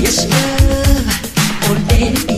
yes, love, or let it be.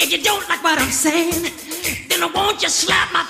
If you don't like what I'm saying, then I won't you slap my